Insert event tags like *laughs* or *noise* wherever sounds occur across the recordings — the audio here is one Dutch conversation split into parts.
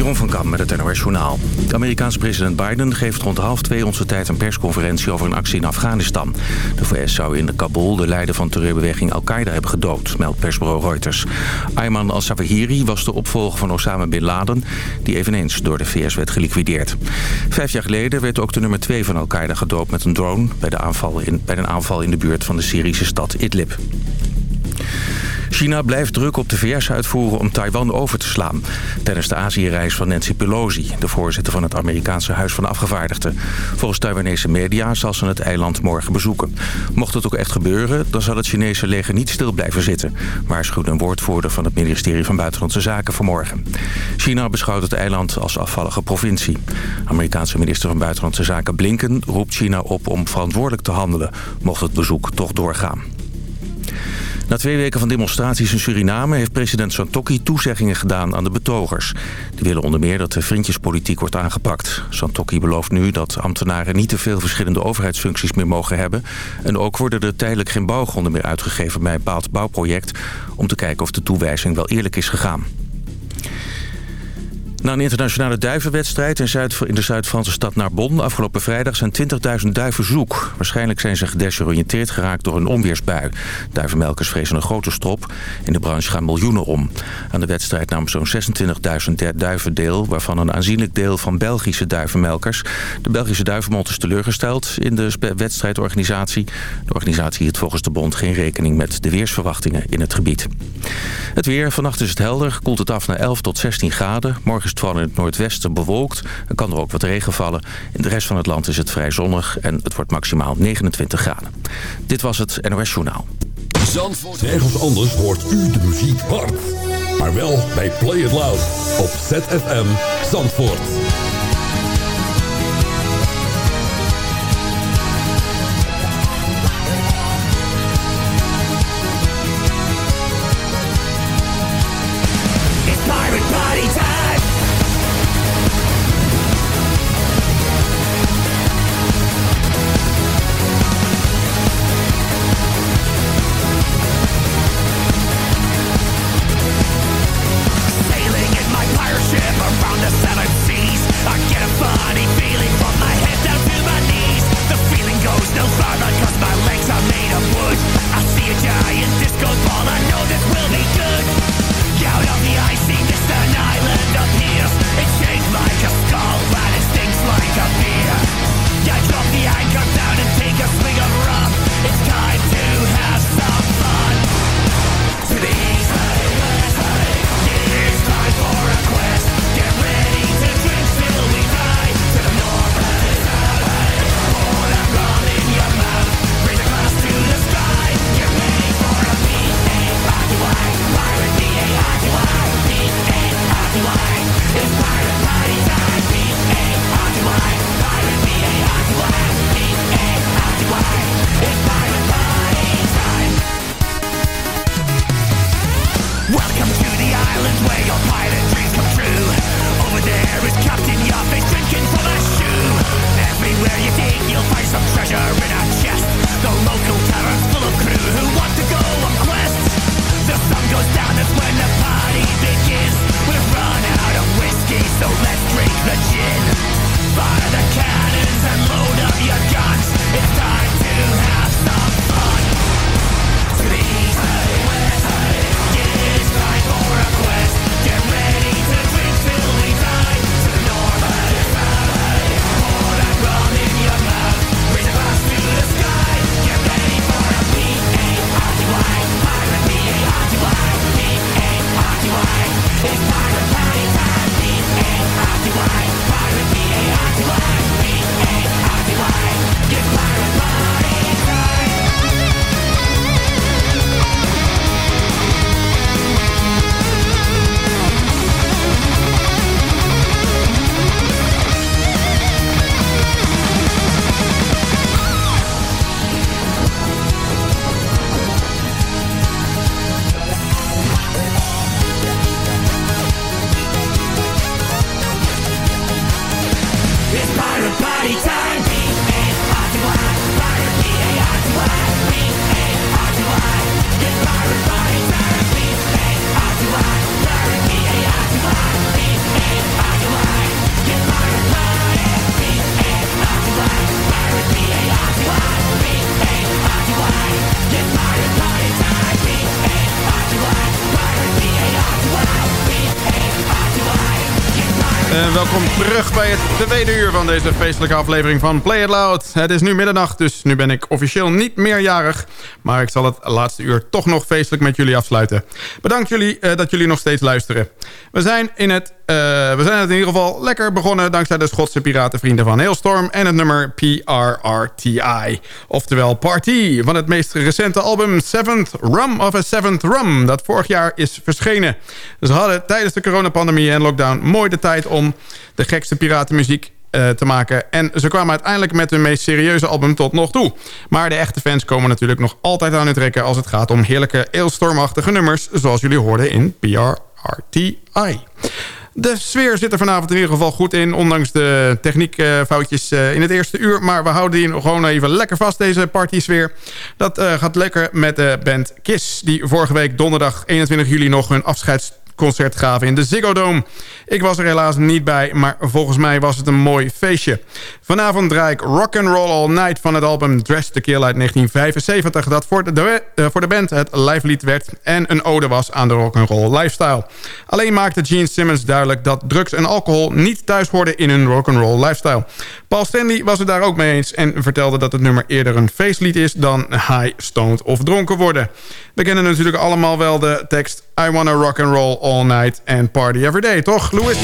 Jeroen van Kam met het NOS Journaal. De Amerikaanse president Biden geeft rond half twee onze tijd een persconferentie over een actie in Afghanistan. De VS zou in Kabul de leider van terreurbeweging Al-Qaeda hebben gedood, meldt persbureau Reuters. Ayman al-Zawahiri was de opvolger van Osama Bin Laden, die eveneens door de VS werd geliquideerd. Vijf jaar geleden werd ook de nummer twee van Al-Qaeda gedood met een drone bij, de aanval in, bij een aanval in de buurt van de Syrische stad Idlib. China blijft druk op de VS uitvoeren om Taiwan over te slaan. Tijdens de Azië-reis van Nancy Pelosi, de voorzitter van het Amerikaanse Huis van Afgevaardigden. Volgens Taiwanese media zal ze het eiland morgen bezoeken. Mocht het ook echt gebeuren, dan zal het Chinese leger niet stil blijven zitten. Waarschuwde een woordvoerder van het ministerie van Buitenlandse Zaken vanmorgen. China beschouwt het eiland als afvallige provincie. Amerikaanse minister van Buitenlandse Zaken Blinken roept China op om verantwoordelijk te handelen... mocht het bezoek toch doorgaan. Na twee weken van demonstraties in Suriname heeft president Santokki toezeggingen gedaan aan de betogers. Die willen onder meer dat de vriendjespolitiek wordt aangepakt. Santokki belooft nu dat ambtenaren niet te veel verschillende overheidsfuncties meer mogen hebben. En ook worden er tijdelijk geen bouwgronden meer uitgegeven bij een bepaald bouwproject... om te kijken of de toewijzing wel eerlijk is gegaan. Na een internationale duivenwedstrijd in, Zuid, in de Zuid-Franse stad Narbonne afgelopen vrijdag zijn 20.000 duiven zoek. Waarschijnlijk zijn ze gedesoriënteerd geraakt door een onweersbui. Duivenmelkers vrezen een grote strop. In de branche gaan miljoenen om. Aan de wedstrijd namen zo'n 26.000 duiven deel, waarvan een aanzienlijk deel van Belgische duivenmelkers. De Belgische duivenmond is teleurgesteld in de wedstrijdorganisatie. De organisatie hield volgens de bond geen rekening met de weersverwachtingen in het gebied. Het weer, vannacht is het helder, koelt het af naar 11 tot 16 graden. Morgen is het vooral in het noordwesten bewolkt. Dan kan er ook wat regen vallen. In de rest van het land is het vrij zonnig en het wordt maximaal 29 graden. Dit was het NOS Journaal. Zandvoort. Nergens anders hoort u de muziek hard. Maar wel bij Play It Loud op ZFM Zandvoort. Welkom terug bij het tweede uur van deze feestelijke aflevering van Play It Loud. Het is nu middernacht, dus nu ben ik officieel niet meerjarig. Maar ik zal het laatste uur toch nog feestelijk met jullie afsluiten. Bedankt jullie uh, dat jullie nog steeds luisteren. We zijn, in het, we zijn het in ieder geval lekker begonnen... dankzij de Schotse piratenvrienden van Hailstorm... en het nummer PRRTI. Oftewel Party van het meest recente album Seventh Rum of a Seventh Rum... dat vorig jaar is verschenen. Ze hadden tijdens de coronapandemie en lockdown mooi de tijd om de gekste piratenmuziek uh, te maken. En ze kwamen uiteindelijk met hun meest serieuze album tot nog toe. Maar de echte fans komen natuurlijk nog altijd aan het trekken... als het gaat om heerlijke, eelstormachtige nummers... zoals jullie hoorden in PRRTI. De sfeer zit er vanavond in ieder geval goed in... ondanks de techniekfoutjes uh, in het eerste uur. Maar we houden die gewoon even lekker vast, deze party-sfeer. Dat uh, gaat lekker met de band KISS... die vorige week donderdag 21 juli nog hun afscheids concert gaven in de Ziggo Dome. Ik was er helaas niet bij, maar volgens mij was het een mooi feestje. Vanavond draai ik Rock and Roll All Night van het album Dress to Kill uit 1975... dat voor de, uh, voor de band het live lied werd en een ode was aan de rock and roll lifestyle. Alleen maakte Gene Simmons duidelijk dat drugs en alcohol niet thuis hoorden in een rock and roll lifestyle. Paul Stanley was het daar ook mee eens en vertelde dat het nummer eerder een feestlied is dan high, stoned of dronken worden. We kennen natuurlijk allemaal wel de tekst I wanna rock and roll all night and party every day, toch Louis?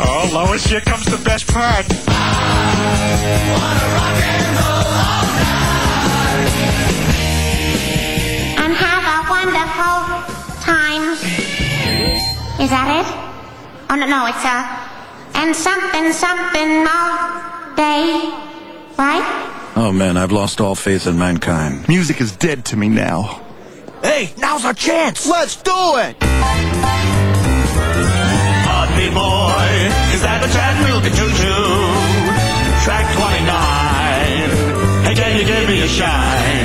Oh, Lois, here comes the best part. And have a wonderful time. Is that it? Oh, no, no, it's, uh, and something, something all day, right? Oh man, I've lost all faith in mankind. Music is dead to me now. Hey, now's our chance! Let's do it! Audley boy, is that the Chattanooga choo-choo? Track 29, hey can you give me a shine?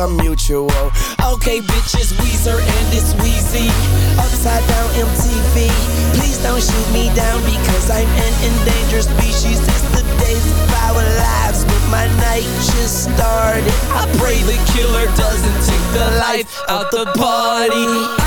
some mutual. Okay, bitches, Weezer and it's Weezy, Upside down MTV. Please don't shoot me down because I'm an endangered species. It's the days of our lives, but my night just started. I pray the killer doesn't take the life out the party.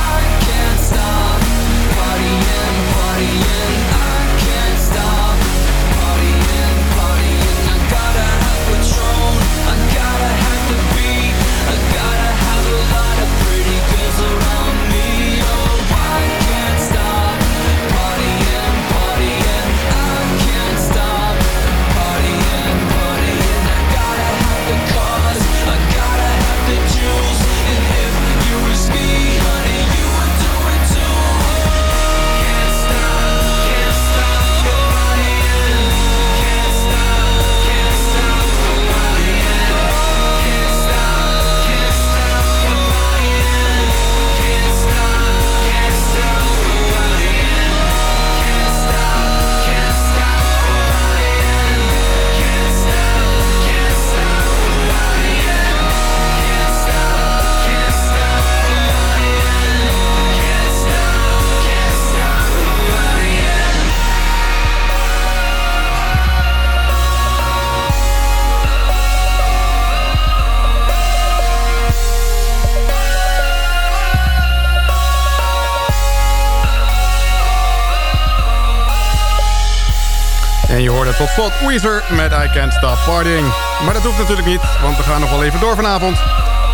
Tot slot Weezer met I Can't Stop Partying. Maar dat hoeft natuurlijk niet, want we gaan nog wel even door vanavond.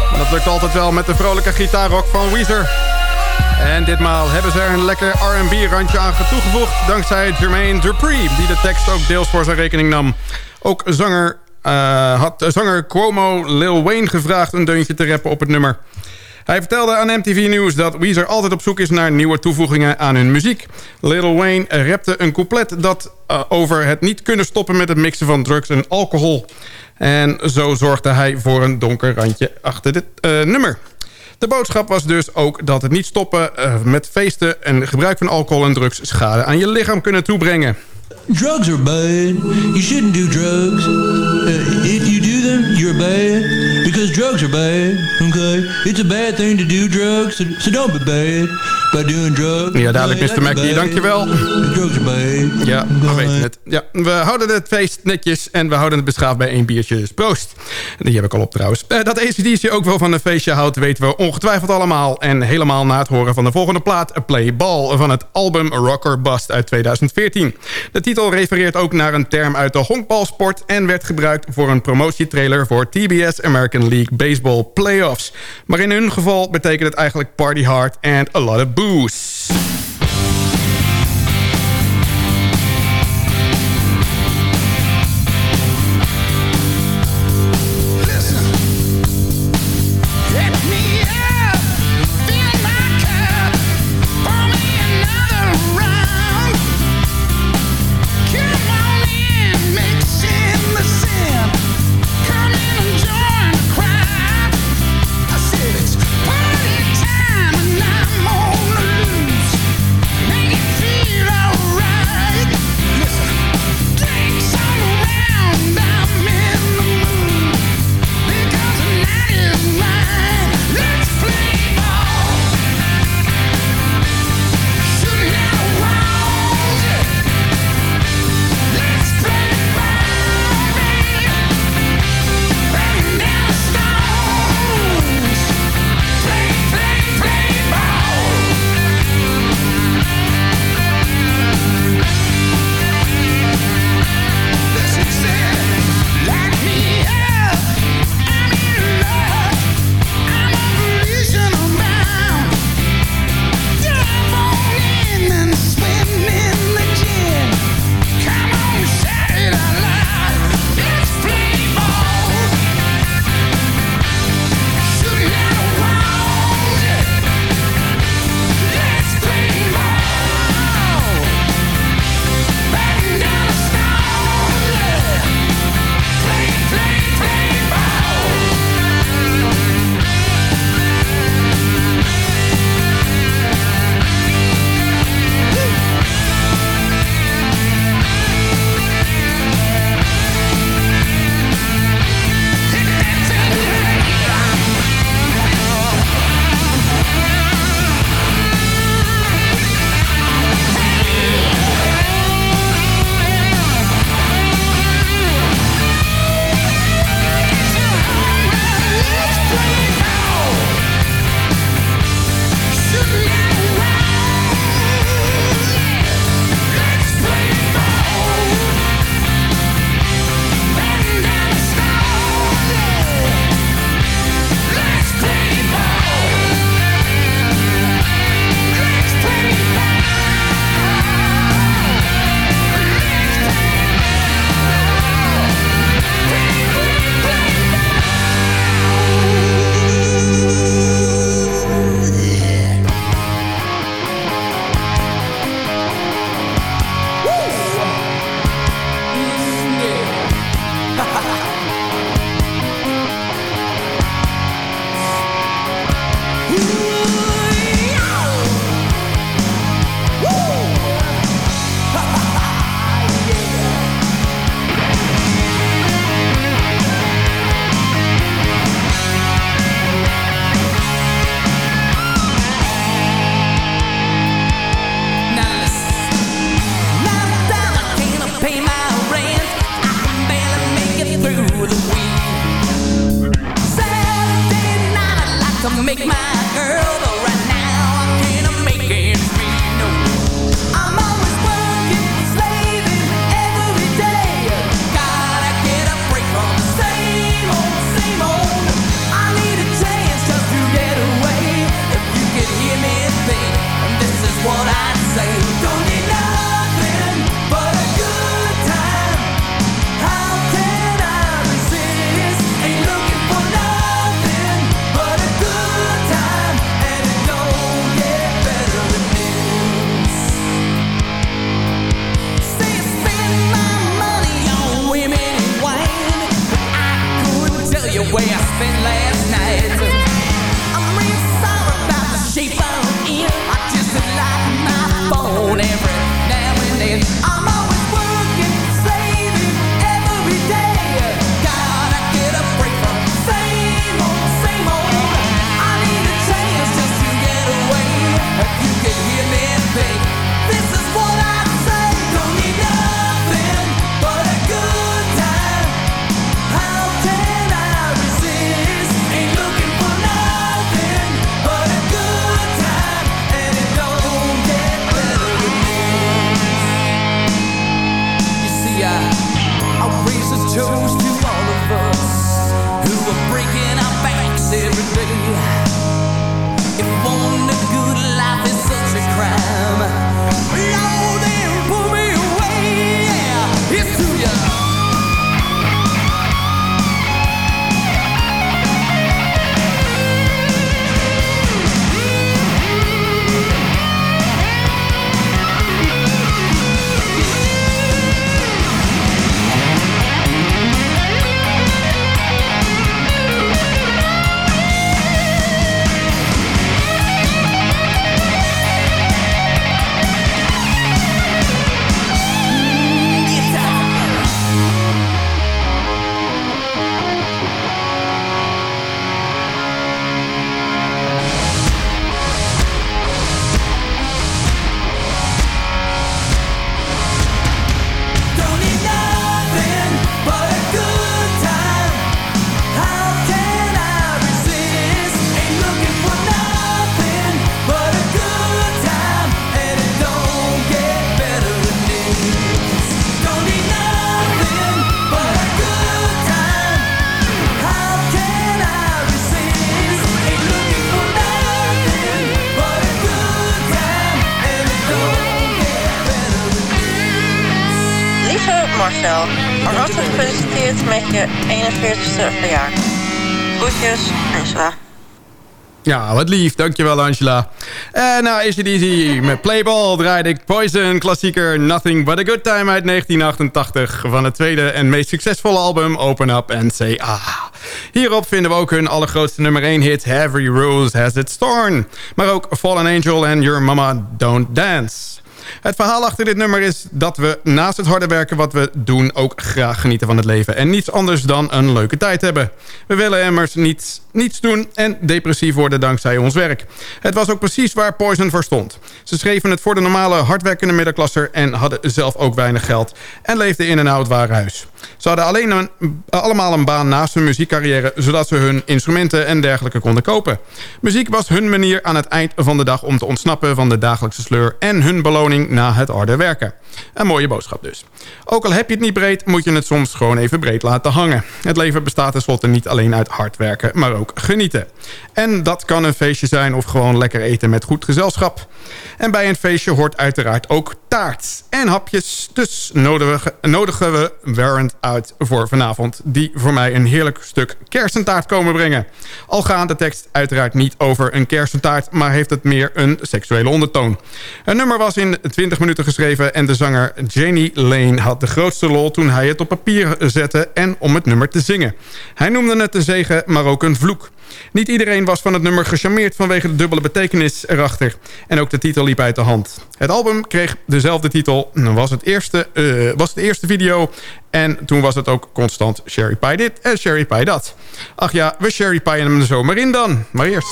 Maar dat lukt altijd wel met de vrolijke gitaarrock van Weezer. En ditmaal hebben ze er een lekker R&B-randje aan toegevoegd... dankzij Jermaine Dupri, die de tekst ook deels voor zijn rekening nam. Ook zanger, uh, had zanger Cuomo Lil Wayne gevraagd een deuntje te rappen op het nummer... Hij vertelde aan MTV News dat Weezer altijd op zoek is naar nieuwe toevoegingen aan hun muziek. Little Wayne rapte een couplet dat uh, over het niet kunnen stoppen met het mixen van drugs en alcohol. En zo zorgde hij voor een donker randje achter dit uh, nummer. De boodschap was dus ook dat het niet stoppen uh, met feesten... en gebruik van alcohol en drugs schade aan je lichaam kunnen toebrengen. Drugs are bad. You shouldn't do drugs. If you do them, you're bad. Because drugs are bad, okay? It's a bad thing to do drugs, so, don't be bad. Ja, dadelijk Mr. Mackie, dankjewel. Ja, we weten het. Ja, we houden het feest netjes en we houden het beschaafd bij één biertje. Dus proost. Die heb ik al op trouwens. Eh, dat ACDC ook wel van een feestje houdt, weten we ongetwijfeld allemaal. En helemaal na het horen van de volgende plaat, Play Ball... van het album Rocker Bust uit 2014. De titel refereert ook naar een term uit de honkbalsport... en werd gebruikt voor een promotietrailer voor TBS American League Baseball Playoffs. Maar in hun geval betekent het eigenlijk party hard and a lot of boost. Met je 41ste verjaardag. Groetjes, Angela. Ja, wat lief. Dankjewel, Angela. En nou, is het easy. Met Playball draaide ik Poison klassieker Nothing But A Good Time uit 1988... van het tweede en meest succesvolle album Open Up and Say Ah. Hierop vinden we ook hun allergrootste nummer 1 hit Every Rose Has Its Thorn. Maar ook Fallen Angel en Your Mama Don't Dance. Het verhaal achter dit nummer is dat we naast het harde werken wat we doen... ook graag genieten van het leven. En niets anders dan een leuke tijd hebben. We willen immers niets, niets doen en depressief worden dankzij ons werk. Het was ook precies waar Poison voor stond. Ze schreven het voor de normale hardwerkende middenklasser... en hadden zelf ook weinig geld en leefden in een oud huis. Ze hadden alleen een, allemaal een baan naast hun muziekcarrière... zodat ze hun instrumenten en dergelijke konden kopen. Muziek was hun manier aan het eind van de dag... om te ontsnappen van de dagelijkse sleur... en hun beloning na het harde werken. Een mooie boodschap dus. Ook al heb je het niet breed, moet je het soms gewoon even breed laten hangen. Het leven bestaat tenslotte niet alleen uit hard werken, maar ook genieten. En dat kan een feestje zijn of gewoon lekker eten met goed gezelschap. En bij een feestje hoort uiteraard ook taart en hapjes. Dus nodigen we, nodigen we Warrant uit voor vanavond... die voor mij een heerlijk stuk kersentaart komen brengen. Al gaat de tekst uiteraard niet over een kersentaart... maar heeft het meer een seksuele ondertoon. Een nummer was in 20 minuten geschreven... en de zanger Janie Lane had de grootste lol toen hij het op papier zette... en om het nummer te zingen. Hij noemde het een zegen, maar ook een vloek. Niet iedereen was van het nummer gecharmeerd vanwege de dubbele betekenis erachter. En ook de titel liep uit de hand. Het album kreeg dezelfde titel, was, het eerste, uh, was de eerste video... en toen was het ook constant Sherry Pie dit en Sherry Pie dat. Ach ja, we Sherry Pie hem er zomaar in dan. Maar eerst...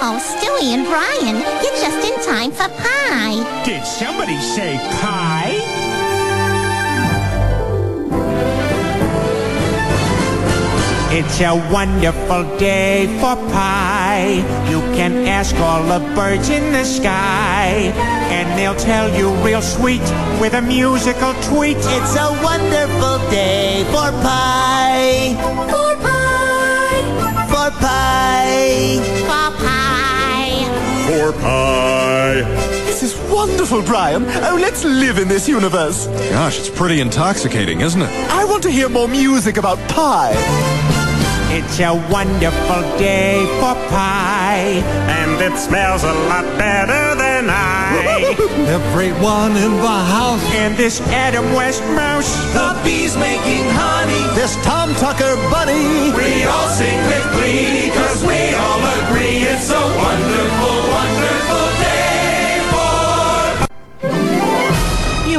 Oh, Stewie and Brian, you're just in time for pie. Did somebody say pie? It's a wonderful day for pie. You can ask all the birds in the sky, and they'll tell you real sweet with a musical tweet. It's a wonderful day for pie. For pie. For pie. For pie. For pie. This is wonderful, Brian. Oh, let's live in this universe. Gosh, it's pretty intoxicating, isn't it? I want to hear more music about pie. It's a wonderful day for pie, and it smells a lot better than I. *laughs* Everyone in the house, and this Adam West mouse, the bees making honey, this Tom Tucker bunny. We all sing with glee, cause we all agree it's a wonderful, wonderful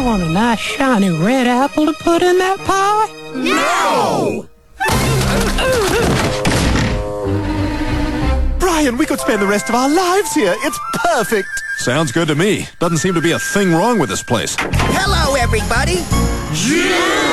want a nice shiny red apple to put in that pie? No! Brian, we could spend the rest of our lives here. It's perfect. Sounds good to me. Doesn't seem to be a thing wrong with this place. Hello, everybody. Swinging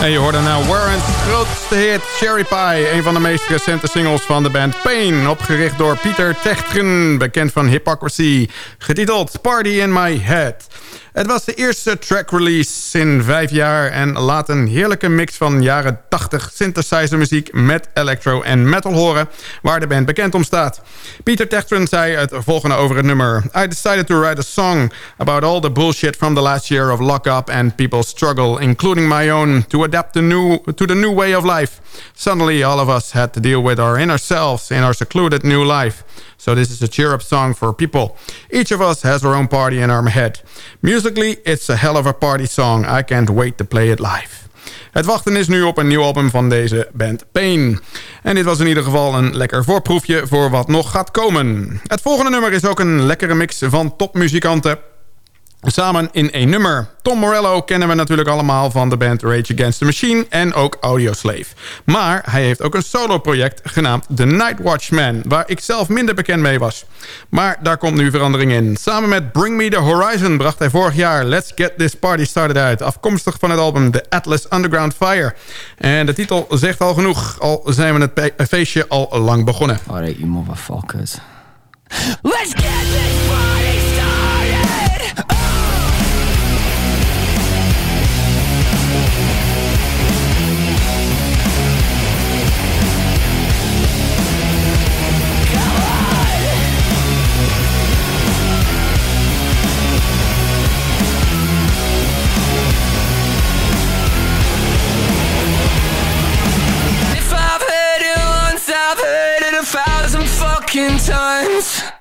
En je hoorde nou Warren's grootste hit Cherry Pie. Een van de meest recente singles van de band Pain. Opgericht door Pieter Techtgen, bekend van Hypocrisy. Getiteld Party in My Head. Het was de eerste track release in vijf jaar... en laat een heerlijke mix van jaren 80 synthesizer muziek... met electro en metal horen, waar de band bekend om staat. Pieter Techtgen zei het volgende over het nummer. I decided to write a song about all the bullshit from the last year of lock-up and people's struggle... including my own, to adapt new, to the new way of life. Suddenly all of us had to deal with our inner selves in our secluded new life. So this is a cheer-up song for people. Each of us has our own party in our head. Musically, it's a hell of a party song. I can't wait to play it live. Het wachten is nu op een nieuw album van deze band Pain. En dit was in ieder geval een lekker voorproefje voor wat nog gaat komen. Het volgende nummer is ook een lekkere mix van topmuzikanten. Samen in één nummer. Tom Morello kennen we natuurlijk allemaal van de band Rage Against the Machine en ook Audioslave. Maar hij heeft ook een solo-project genaamd The Night Watchman, waar ik zelf minder bekend mee was. Maar daar komt nu verandering in. Samen met Bring Me The Horizon bracht hij vorig jaar Let's Get This Party Started uit, afkomstig van het album The Atlas Underground Fire. En de titel zegt al genoeg, al zijn we het feestje al lang begonnen. Alright, you motherfuckers. Let's times.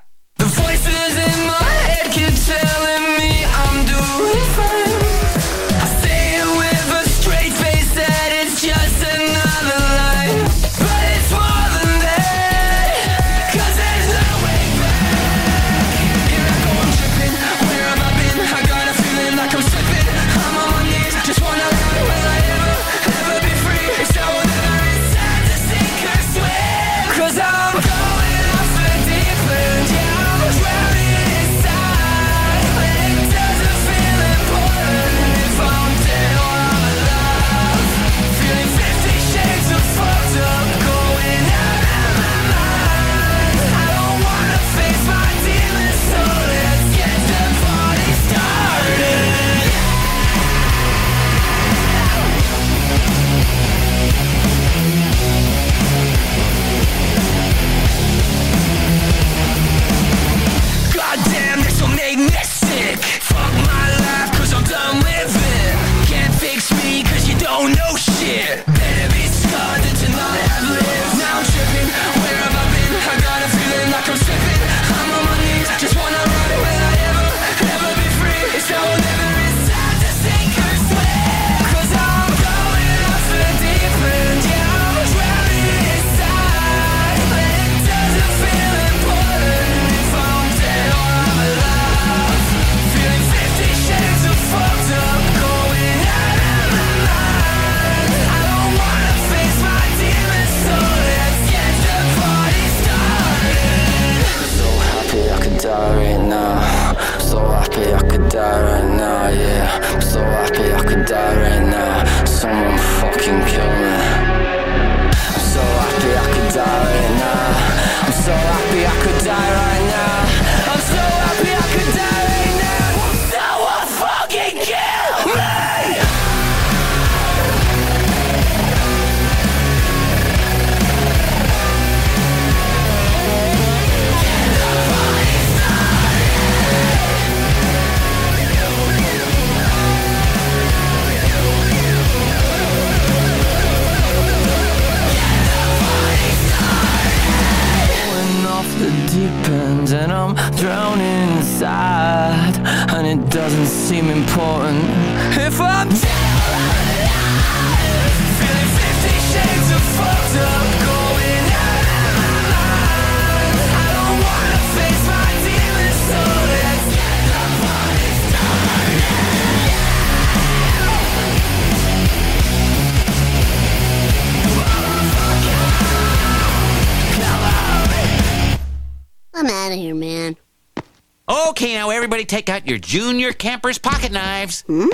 Okay, now everybody take out your junior campers pocket knives. Hmm?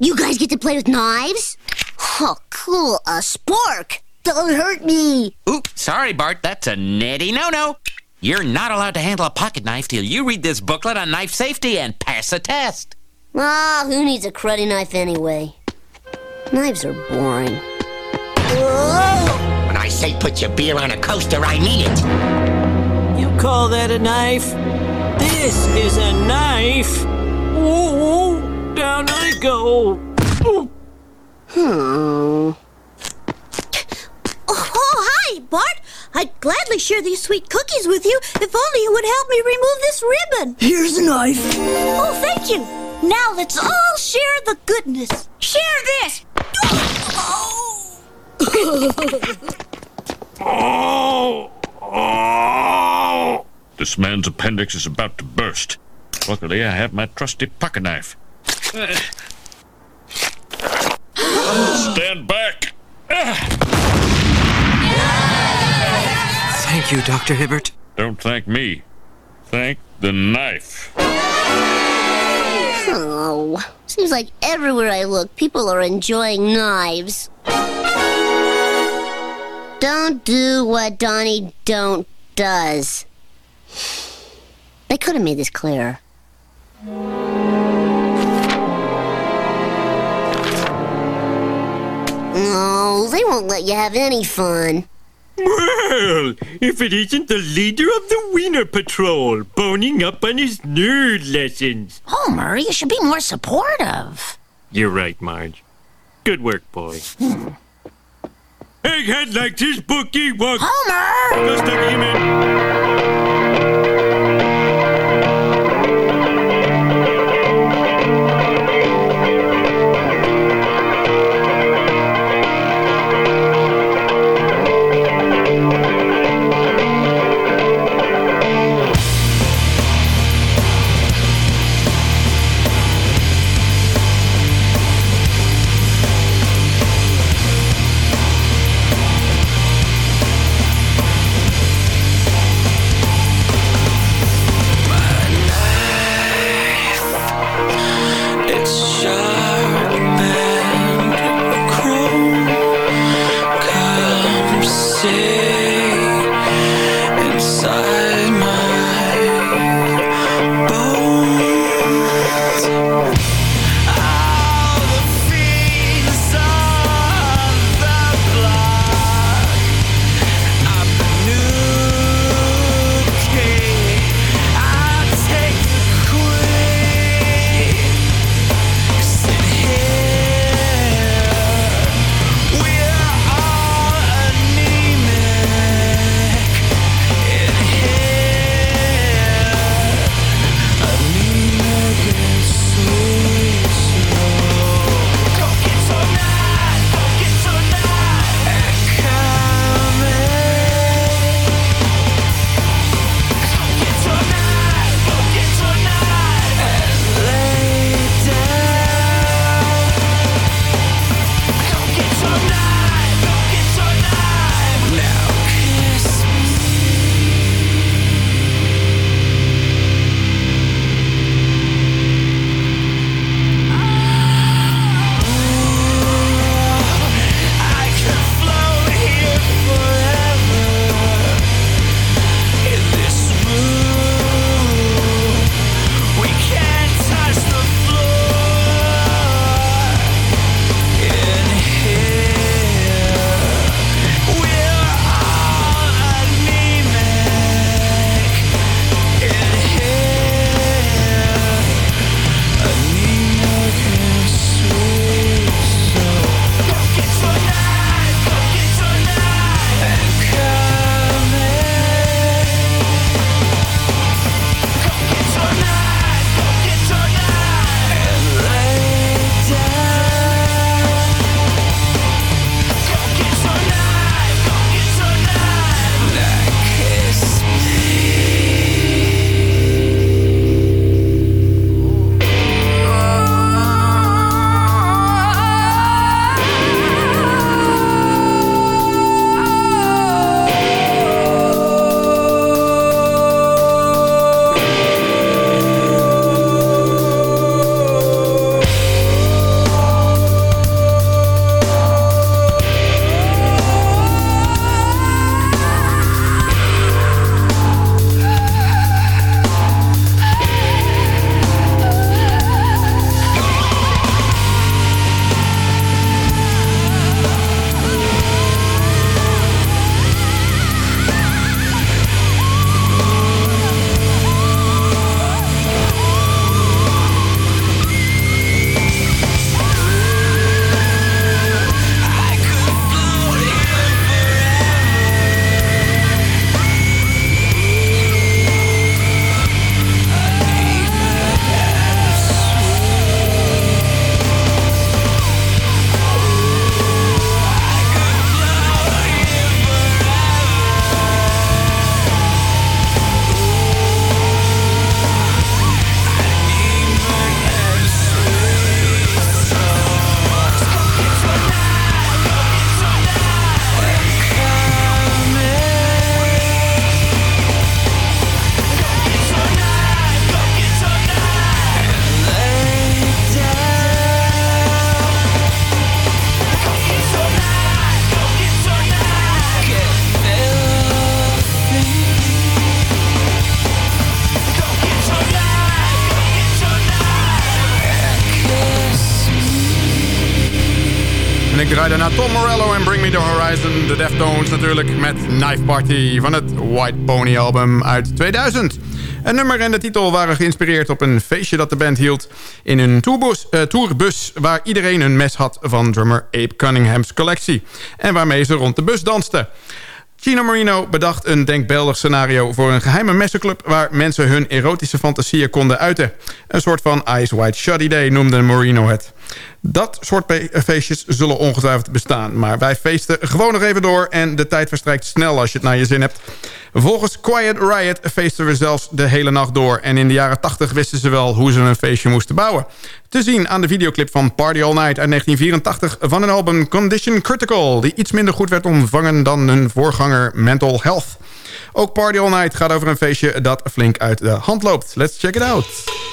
You guys get to play with knives? Oh, cool. A spork. Don't hurt me. Oop, sorry, Bart, that's a netty no-no. You're not allowed to handle a pocket knife till you read this booklet on knife safety and pass a test. Ah, who needs a cruddy knife anyway? Knives are boring. When I say put your beer on a coaster, I mean it. You call that a knife? This is a knife. Ooh, down I go. Ooh. Hmm. Oh, oh, hi, Bart. I'd gladly share these sweet cookies with you if only you would help me remove this ribbon. Here's a knife. Oh, thank you. Now let's all share the goodness. Share this. *laughs* Oh! Oh! This man's appendix is about to burst. Luckily, I have my trusty pocket knife. Stand back! Thank you, Dr. Hibbert. Don't thank me. Thank the knife. Oh, seems like everywhere I look, people are enjoying knives. Don't do what Donnie don't does. They could have made this clearer. No, they won't let you have any fun. Well, if it isn't the leader of the Wiener Patrol, boning up on his nerd lessons. Oh, Homer, you should be more supportive. You're right, Marge. Good work, boy. Hmm. Egghead likes his bookie walk. Homer! Just a. natuurlijk met Knife Party van het White Pony album uit 2000. Een nummer en de titel waren geïnspireerd op een feestje dat de band hield... in een tourbus, uh, tourbus waar iedereen een mes had van drummer Abe Cunningham's collectie... en waarmee ze rond de bus dansten. Gino Marino bedacht een denkbeeldig scenario voor een geheime messenclub... waar mensen hun erotische fantasieën konden uiten. Een soort van Eyes Wide Shut Day noemde Marino het. Dat soort feestjes zullen ongetwijfeld bestaan. Maar wij feesten gewoon nog even door... en de tijd verstrijkt snel als je het naar je zin hebt. Volgens Quiet Riot feesten we zelfs de hele nacht door... en in de jaren 80 wisten ze wel hoe ze een feestje moesten bouwen. Te zien aan de videoclip van Party All Night uit 1984... van een album Condition Critical... die iets minder goed werd ontvangen dan hun voorganger Mental Health. Ook Party All Night gaat over een feestje dat flink uit de hand loopt. Let's check it out.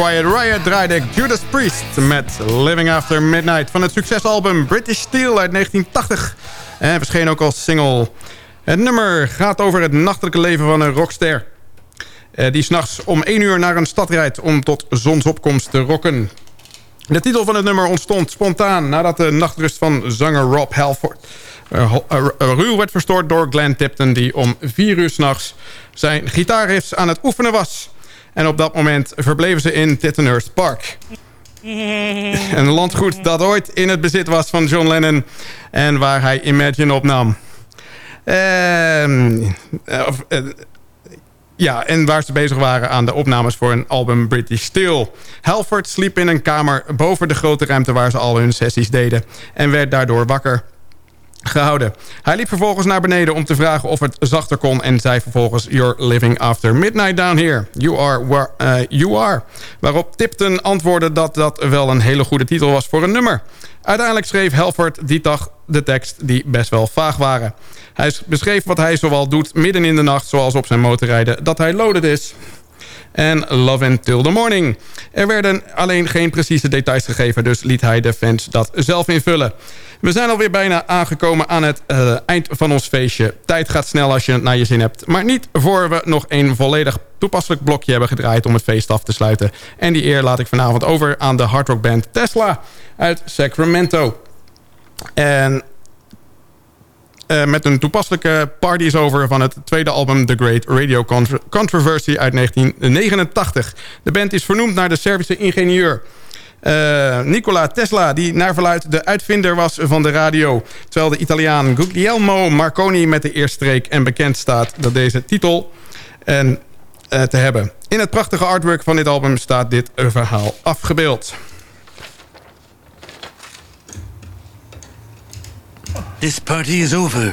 Quiet Riot draaide ik Judas Priest met Living After Midnight... van het succesalbum British Steel uit 1980. En verscheen ook als single. Het nummer gaat over het nachtelijke leven van een rockster... Eh, die s'nachts om 1 uur naar een stad rijdt om tot zonsopkomst te rocken. De titel van het nummer ontstond spontaan nadat de nachtrust van zanger Rob Halford... Uh, ruw werd verstoord door Glenn Tipton... die om 4 uur s'nachts zijn gitaarriffs aan het oefenen was... En op dat moment verbleven ze in Tittenhurst Park. *laughs* Een landgoed dat ooit in het bezit was van John Lennon... en waar hij Imagine opnam. Uh, ja, en waar ze bezig waren aan de opnames voor een album British Steel. Halford sliep in een kamer boven de grote ruimte waar ze al hun sessies deden... en werd daardoor wakker gehouden. Hij liep vervolgens naar beneden om te vragen of het zachter kon... en zei vervolgens... You're living after midnight down here. You are where uh, you are. Waarop Tipton antwoordde dat dat wel een hele goede titel was voor een nummer. Uiteindelijk schreef Halford die dag de tekst die best wel vaag waren. Hij beschreef wat hij zowel doet midden in de nacht... zoals op zijn motorrijden, dat hij loaded is en Love Until the Morning. Er werden alleen geen precieze details gegeven... dus liet hij de fans dat zelf invullen. We zijn alweer bijna aangekomen aan het uh, eind van ons feestje. Tijd gaat snel als je het naar je zin hebt. Maar niet voor we nog een volledig toepasselijk blokje hebben gedraaid... om het feest af te sluiten. En die eer laat ik vanavond over aan de hardrockband Tesla uit Sacramento. En uh, met een toepasselijke party is over van het tweede album The Great Radio Controversy uit 1989. De band is vernoemd naar de Servische ingenieur uh, Nikola Tesla, die naar verluid de uitvinder was van de radio. Terwijl de Italiaan Guglielmo Marconi met de eerste streek en bekend staat dat deze titel en, uh, te hebben. In het prachtige artwork van dit album staat dit verhaal afgebeeld. This party is over.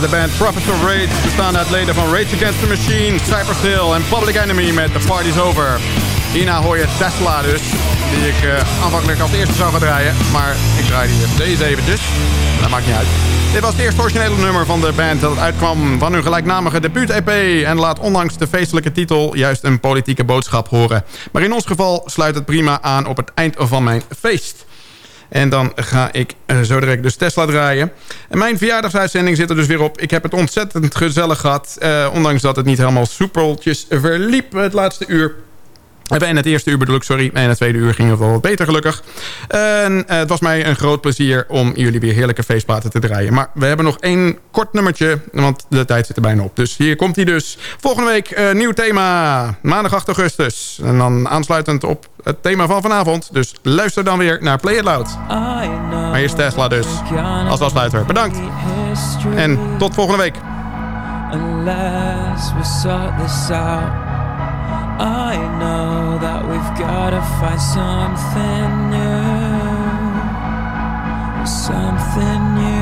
de band Professor Rage, bestaande uit leden van Rage Against the Machine, Cypress Hill en Public Enemy met The Party's Over. Hierna hoor je Tesla dus, die ik uh, aanvankelijk als eerste zou gaan draaien. Maar ik draai die deze eventjes. Dat maakt niet uit. Dit was het eerste originele nummer van de band dat uitkwam van hun gelijknamige debuut-EP... en laat ondanks de feestelijke titel juist een politieke boodschap horen. Maar in ons geval sluit het prima aan op het eind van mijn feest. En dan ga ik uh, zo direct dus Tesla draaien. En mijn verjaardagsuitzending zit er dus weer op. Ik heb het ontzettend gezellig gehad. Uh, ondanks dat het niet helemaal soepeltjes verliep het laatste uur. En het eerste uur bedoel ik, sorry. En het tweede uur ging het wel wat beter gelukkig. En het was mij een groot plezier om jullie weer heerlijke feestplaten te draaien. Maar we hebben nog één kort nummertje, want de tijd zit er bijna op. Dus hier komt hij dus. Volgende week uh, nieuw thema, maandag 8 augustus. En dan aansluitend op het thema van vanavond. Dus luister dan weer naar Play It Loud. Maar hier is Tesla dus, als afsluiter. Bedankt. En tot volgende week. I know that we've gotta find something new, something new.